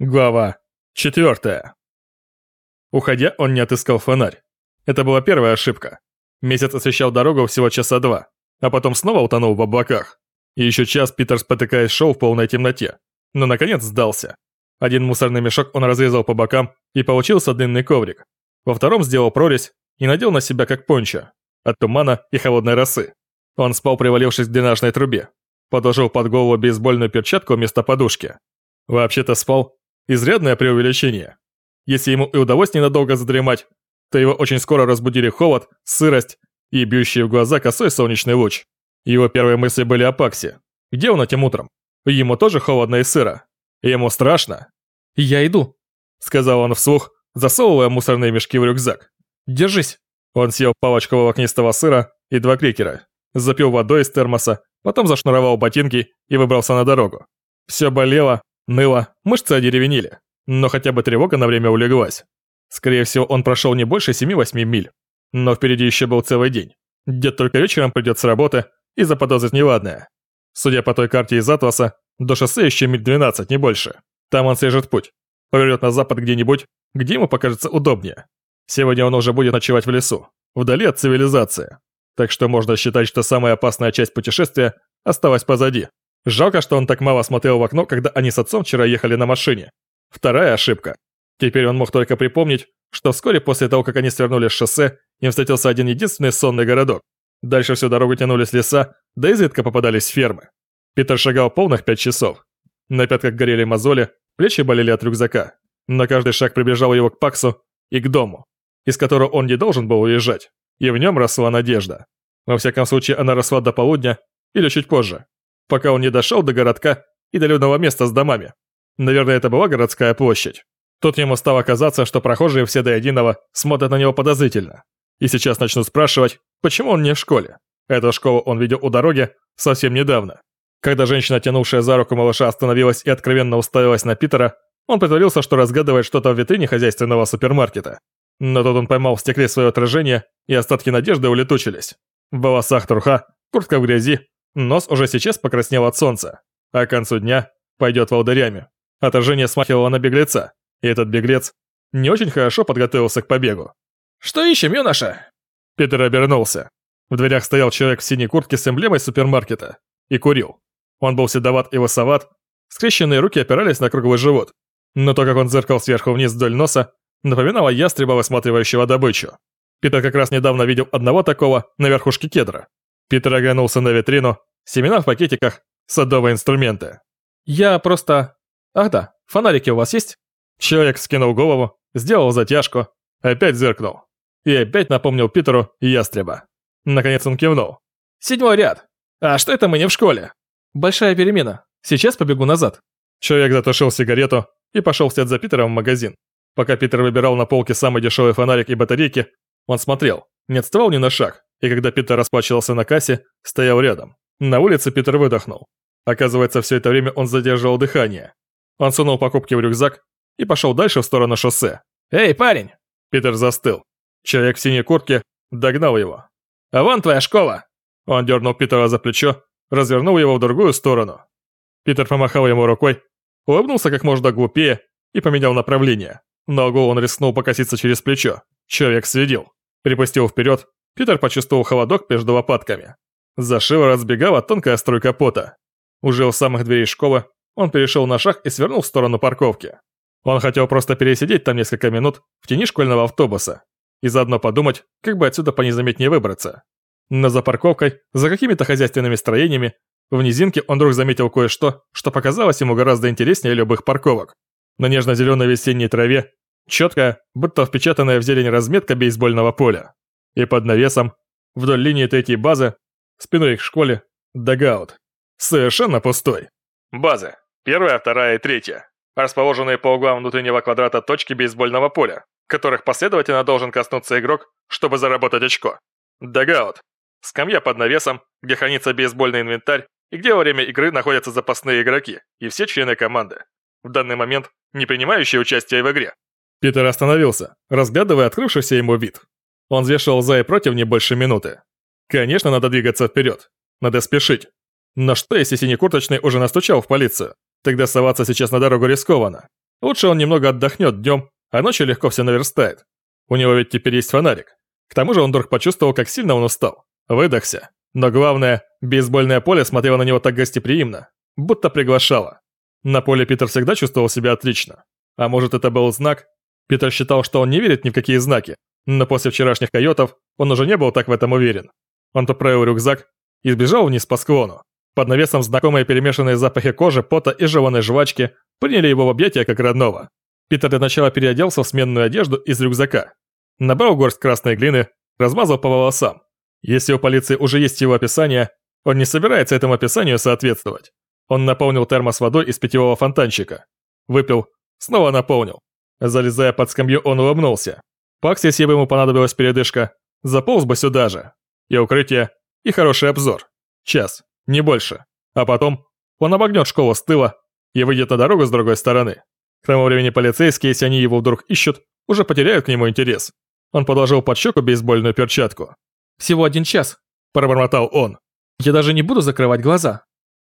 Глава 4. Уходя, он не отыскал фонарь. Это была первая ошибка. Месяц освещал дорогу всего часа два, а потом снова утонул в облаках. И еще час Питер, спотыкаясь, шел в полной темноте. Но, наконец, сдался. Один мусорный мешок он разрезал по бокам, и получился длинный коврик. Во втором сделал прорезь и надел на себя как пончо. От тумана и холодной росы. Он спал, привалившись к дренажной трубе. Подложил под голову бейсбольную перчатку вместо подушки. Вообще-то спал Изрядное преувеличение. Если ему и удалось ненадолго задремать, то его очень скоро разбудили холод, сырость и бьющий в глаза косой солнечный луч. Его первые мысли были о Паксе. Где он этим утром? Ему тоже холодно и сыро. Ему страшно. «Я иду», — сказал он вслух, засовывая мусорные мешки в рюкзак. «Держись». Он съел палочку волокнистого сыра и два крекера, запил водой из термоса, потом зашнуровал ботинки и выбрался на дорогу. Все болело, Ныло, мышцы одеревенели, но хотя бы тревога на время улеглась. Скорее всего, он прошел не больше 7-8 миль. Но впереди еще был целый день. Дед только вечером придет с работы и заподозрит неладное. Судя по той карте из атласа, до шоссе еще миль 12, не больше. Там он срежет путь. Повернет на запад где-нибудь, где ему покажется удобнее. Сегодня он уже будет ночевать в лесу, вдали от цивилизации. Так что можно считать, что самая опасная часть путешествия осталась позади. Жалко, что он так мало смотрел в окно, когда они с отцом вчера ехали на машине. Вторая ошибка. Теперь он мог только припомнить, что вскоре после того, как они свернули с шоссе, им встретился один единственный сонный городок. Дальше всю дорогу тянулись леса, да изредка попадались фермы. Питер шагал полных пять часов. На пятках горели мозоли, плечи болели от рюкзака. Но каждый шаг приближал его к Паксу и к дому, из которого он не должен был уезжать. И в нем росла надежда. Во всяком случае, она росла до полудня или чуть позже пока он не дошел до городка и до места с домами. Наверное, это была городская площадь. Тут ему стало казаться, что прохожие все до единого смотрят на него подозрительно. И сейчас начнут спрашивать, почему он не в школе. Эту школу он видел у дороги совсем недавно. Когда женщина, тянувшая за руку малыша, остановилась и откровенно уставилась на Питера, он притворился, что разгадывает что-то в витрине хозяйственного супермаркета. Но тут он поймал в стекле свое отражение, и остатки надежды улетучились. В волосах труха, куртка в грязи, Нос уже сейчас покраснел от солнца, а к концу дня пойдет волдырями. Отражение смахивало на беглеца, и этот беглец не очень хорошо подготовился к побегу. «Что ищем, юноша?» Питер обернулся. В дверях стоял человек в синей куртке с эмблемой супермаркета и курил. Он был седоват и лосоват, скрещенные руки опирались на круглый живот. Но то, как он зеркал сверху вниз вдоль носа, напоминало ястреба, высматривающего добычу. Питер как раз недавно видел одного такого на верхушке кедра. Питер оглянулся на витрину, семена в пакетиках, садовые инструменты. «Я просто... Ах да, фонарики у вас есть?» Человек скинул голову, сделал затяжку, опять зеркнул. И опять напомнил Питеру ястреба. Наконец он кивнул. «Седьмой ряд. А что это мы не в школе?» «Большая перемена. Сейчас побегу назад». Человек затушил сигарету и пошел вслед за Питером в магазин. Пока Питер выбирал на полке самый дешевый фонарик и батарейки, он смотрел, не отставал ни на шаг, и когда Питер расплачивался на кассе, стоял рядом. На улице Питер выдохнул. Оказывается, все это время он задерживал дыхание. Он сунул покупки в рюкзак и пошел дальше в сторону шоссе. «Эй, парень!» Питер застыл. Человек в синей куртке догнал его. «А вон твоя школа!» Он дернул Питера за плечо, развернул его в другую сторону. Питер помахал ему рукой, улыбнулся как можно глупее и поменял направление. На угол он рискнул покоситься через плечо. Человек следил. Припустил вперед Питер почувствовал холодок между лопатками. За шиворот сбегала тонкая струйка пота. Уже у самых дверей школы он перешел на шаг и свернул в сторону парковки. Он хотел просто пересидеть там несколько минут в тени школьного автобуса и заодно подумать, как бы отсюда понезаметнее выбраться. Но за парковкой, за какими-то хозяйственными строениями, в низинке он вдруг заметил кое-что, что показалось ему гораздо интереснее любых парковок. На нежно-зеленой весенней траве, четкая, будто впечатанная в зелень разметка бейсбольного поля и под навесом, вдоль линии третьей базы, спиной к школе, дагаут. Совершенно пустой. Базы. Первая, вторая и третья. Расположенные по углам внутреннего квадрата точки бейсбольного поля, которых последовательно должен коснуться игрок, чтобы заработать очко. Дагаут. Скамья под навесом, где хранится бейсбольный инвентарь и где во время игры находятся запасные игроки и все члены команды. В данный момент не принимающие участие в игре. Питер остановился, разглядывая открывшийся ему вид. Он взвешивал за и против не больше минуты. Конечно, надо двигаться вперед. Надо спешить. Но что, если синекурточный уже настучал в полицию? Тогда соваться сейчас на дорогу рискованно. Лучше он немного отдохнет днем, а ночью легко все наверстает. У него ведь теперь есть фонарик. К тому же он вдруг почувствовал, как сильно он устал. Выдохся. Но главное, бейсбольное поле смотрело на него так гостеприимно, будто приглашало. На поле Питер всегда чувствовал себя отлично. А может это был знак? Питер считал, что он не верит ни в какие знаки, но после вчерашних койотов он уже не был так в этом уверен. Он поправил рюкзак и сбежал вниз по склону. Под навесом знакомые перемешанные запахи кожи, пота и жеваной жвачки приняли его в объятия как родного. Питер для начала переоделся в сменную одежду из рюкзака. Набрал горсть красной глины, размазал по волосам. Если у полиции уже есть его описание, он не собирается этому описанию соответствовать. Он наполнил термос водой из питьевого фонтанчика. Выпил, снова наполнил. Залезая под скамью, он улыбнулся. Пакс, если бы ему понадобилась передышка, заполз бы сюда же. И укрытие, и хороший обзор. Час, не больше. А потом он обогнет школу с тыла и выйдет на дорогу с другой стороны. К тому времени полицейские, если они его вдруг ищут, уже потеряют к нему интерес. Он подложил под щеку бейсбольную перчатку. «Всего один час», – пробормотал он. «Я даже не буду закрывать глаза».